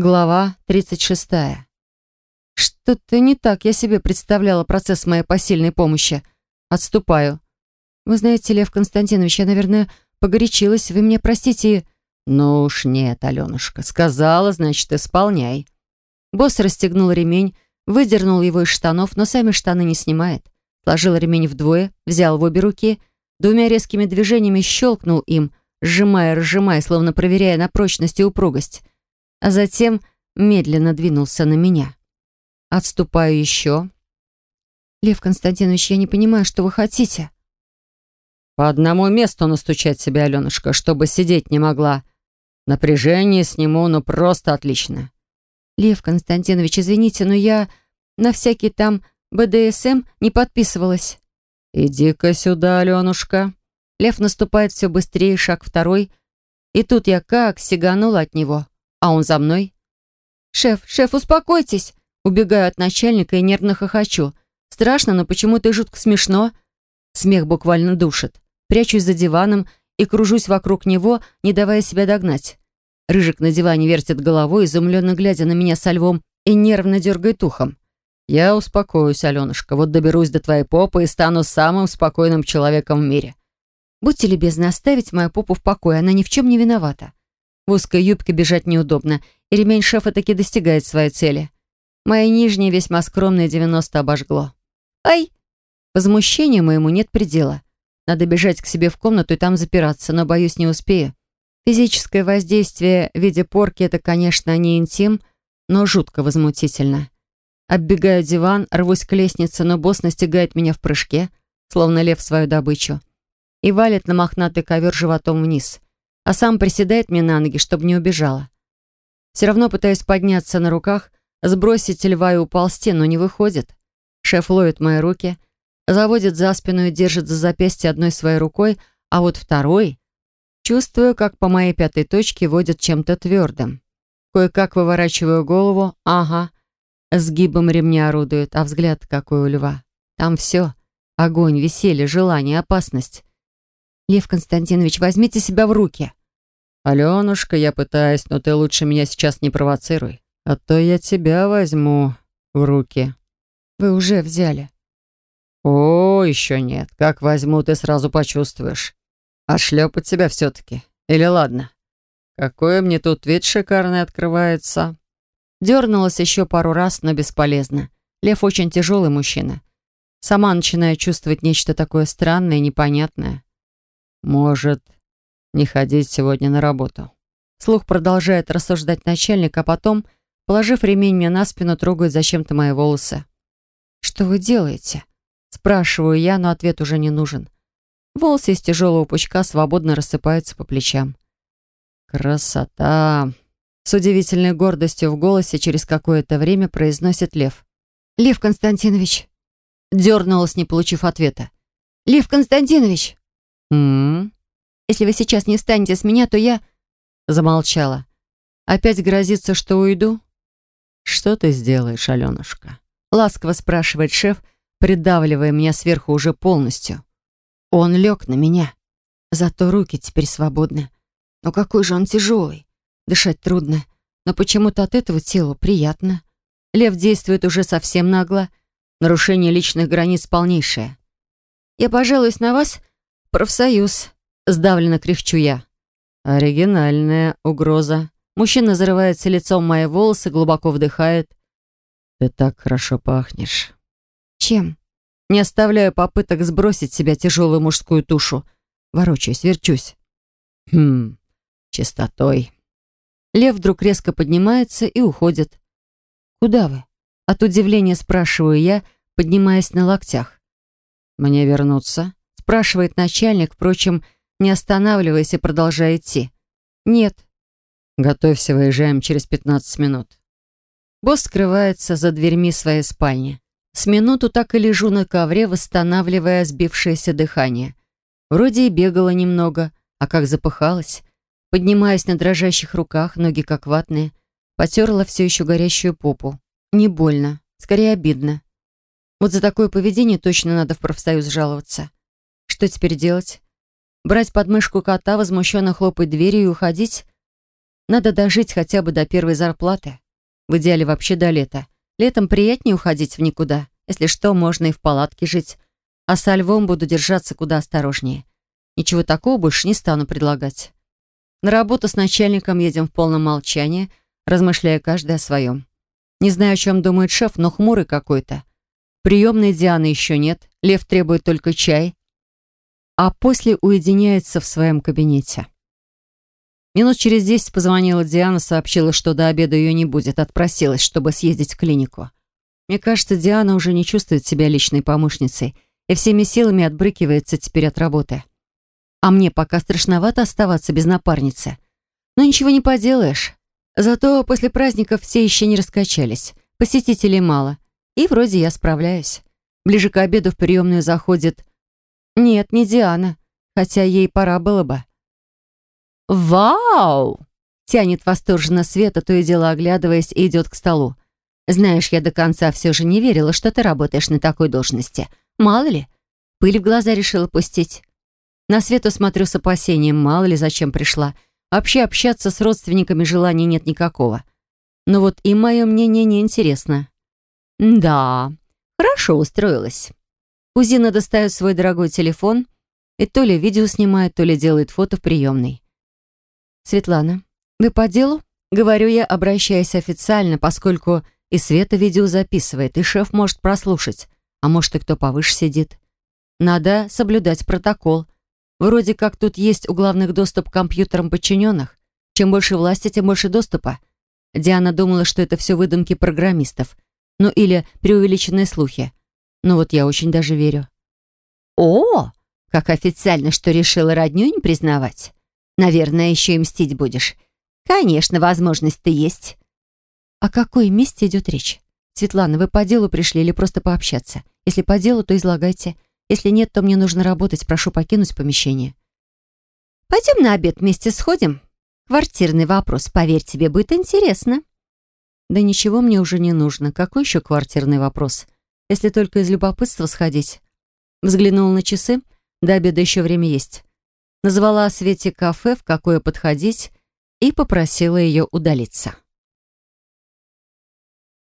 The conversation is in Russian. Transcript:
Глава 36. Что-то не так я себе представляла процесс моей посильной помощи. Отступаю. Вы знаете, Лев Константинович, я, наверное, погорячилась. Вы меня простите. Ну уж нет, Аленушка. Сказала, значит, исполняй. Босс расстегнул ремень, выдернул его из штанов, но сами штаны не снимает. Сложил ремень вдвое, взял в обе руки, двумя резкими движениями щелкнул им, сжимая, разжимая, словно проверяя на прочность и упругость а затем медленно двинулся на меня. Отступаю еще. «Лев Константинович, я не понимаю, что вы хотите». «По одному месту настучать себя, Аленушка, чтобы сидеть не могла. Напряжение сниму, ну просто отлично». «Лев Константинович, извините, но я на всякий там БДСМ не подписывалась». «Иди-ка сюда, Аленушка». Лев наступает все быстрее, шаг второй. И тут я как сиганула от него. А он за мной? «Шеф, шеф, успокойтесь!» Убегаю от начальника и нервно хохочу. Страшно, но почему-то и жутко смешно. Смех буквально душит. Прячусь за диваном и кружусь вокруг него, не давая себя догнать. Рыжик на диване вертит головой, изумленно глядя на меня со львом и нервно дергает ухом. «Я успокоюсь, Аленушка. Вот доберусь до твоей попы и стану самым спокойным человеком в мире». «Будьте любезны оставить мою попу в покое, она ни в чем не виновата». В узкой юбке бежать неудобно, и ремень шефа таки достигает своей цели. Моя нижняя, весьма скромная 90 обожгло. «Ай!» Возмущению моему нет предела. Надо бежать к себе в комнату и там запираться, но, боюсь, не успею. Физическое воздействие в виде порки — это, конечно, не интим, но жутко возмутительно. Оббегаю диван, рвусь к лестнице, но босс настигает меня в прыжке, словно лев свою добычу, и валит на мохнатый ковер животом вниз а сам приседает мне на ноги, чтобы не убежала. Все равно пытаюсь подняться на руках, сбросить льва и уползти, но не выходит. Шеф ловит мои руки, заводит за спину и держит за запястье одной своей рукой, а вот второй... Чувствую, как по моей пятой точке водят чем-то твердым. Кое-как выворачиваю голову, ага, сгибом ремня орудует, а взгляд какой у льва. Там все. Огонь, веселье, желание, опасность. Лев Константинович, возьмите себя в руки. «Аленушка, я пытаюсь, но ты лучше меня сейчас не провоцируй, а то я тебя возьму в руки». «Вы уже взяли». «О, еще нет. Как возьму, ты сразу почувствуешь. А шлепать тебя все-таки. Или ладно? Какой мне тут вид шикарный открывается». Дернулась еще пару раз, но бесполезно. Лев очень тяжелый мужчина. Сама начинаю чувствовать нечто такое странное и непонятное. «Может, не ходить сегодня на работу. Слух продолжает рассуждать начальник, а потом, положив ремень мне на спину, трогает зачем-то мои волосы. «Что вы делаете?» Спрашиваю я, но ответ уже не нужен. Волосы из тяжелого пучка свободно рассыпаются по плечам. «Красота!» С удивительной гордостью в голосе через какое-то время произносит Лев. «Лев Константинович!» Дернулась, не получив ответа. «Лев Константинович!» «М-м-м?» Если вы сейчас не встанете с меня, то я...» Замолчала. «Опять грозится, что уйду?» «Что ты сделаешь, Аленушка?» Ласково спрашивает шеф, придавливая меня сверху уже полностью. Он лег на меня. Зато руки теперь свободны. Но какой же он тяжелый. Дышать трудно. Но почему-то от этого телу приятно. Лев действует уже совсем нагло. Нарушение личных границ полнейшее. «Я пожалуюсь на вас, профсоюз», Сдавленно кряхчу я. Оригинальная угроза. Мужчина зарывается лицом в мои волосы, глубоко вдыхает. Ты так хорошо пахнешь. Чем? Не оставляю попыток сбросить с себя тяжелую мужскую тушу. Ворочаюсь, верчусь. Хм, чистотой. Лев вдруг резко поднимается и уходит. «Куда вы?» От удивления спрашиваю я, поднимаясь на локтях. «Мне вернуться?» спрашивает начальник, впрочем, не останавливаясь и продолжая идти. «Нет». «Готовься, выезжаем через 15 минут». Босс скрывается за дверьми своей спальни. С минуту так и лежу на ковре, восстанавливая сбившееся дыхание. Вроде и бегала немного, а как запыхалась. Поднимаюсь на дрожащих руках, ноги как ватные. Потерла все еще горящую попу. Не больно, скорее обидно. Вот за такое поведение точно надо в профсоюз жаловаться. Что теперь делать? Брать подмышку кота, возмущенно хлопать дверью и уходить? Надо дожить хотя бы до первой зарплаты. В идеале вообще до лета. Летом приятнее уходить в никуда. Если что, можно и в палатке жить. А со львом буду держаться куда осторожнее. Ничего такого больше не стану предлагать. На работу с начальником едем в полном молчании, размышляя каждый о своем. Не знаю, о чем думает шеф, но хмурый какой-то. Приемной Дианы еще нет, Лев требует только чай, а после уединяется в своем кабинете. Минут через десять позвонила Диана, сообщила, что до обеда ее не будет, отпросилась, чтобы съездить в клинику. Мне кажется, Диана уже не чувствует себя личной помощницей и всеми силами отбрыкивается теперь от работы. А мне пока страшновато оставаться без напарницы. Но ничего не поделаешь. Зато после праздников все еще не раскачались. Посетителей мало. И вроде я справляюсь. Ближе к обеду в приемную заходит... Нет, не Диана. Хотя ей пора было бы. «Вау!» — тянет восторженно Света, то и дело оглядываясь, и идет к столу. «Знаешь, я до конца все же не верила, что ты работаешь на такой должности. Мало ли, пыль в глаза решила пустить. На Свету смотрю с опасением, мало ли зачем пришла. Вообще общаться с родственниками желания нет никакого. Но вот и мое мнение неинтересно. Да, хорошо устроилась. Кузина достает свой дорогой телефон и то ли видео снимает, то ли делает фото в приемной. «Светлана, вы по делу?» Говорю я, обращаясь официально, поскольку и Света видео записывает, и шеф может прослушать, а может и кто повыше сидит. Надо соблюдать протокол — Вроде как тут есть у главных доступ к компьютерам подчиненных. Чем больше власти, тем больше доступа. Диана думала, что это все выдумки программистов. Ну или преувеличенные слухи. Но вот я очень даже верю. «О, как официально, что решила родню не признавать. Наверное, еще и мстить будешь. Конечно, возможность-то есть». О какой месте идет речь? Светлана, вы по делу пришли или просто пообщаться? Если по делу, то излагайте. Если нет, то мне нужно работать. Прошу покинуть помещение. Пойдем на обед вместе сходим. Квартирный вопрос, поверь, тебе будет интересно. Да ничего мне уже не нужно. Какой еще квартирный вопрос? Если только из любопытства сходить. Взглянул на часы. До обеда еще время есть. Назвала Свете кафе, в какое подходить, и попросила ее удалиться.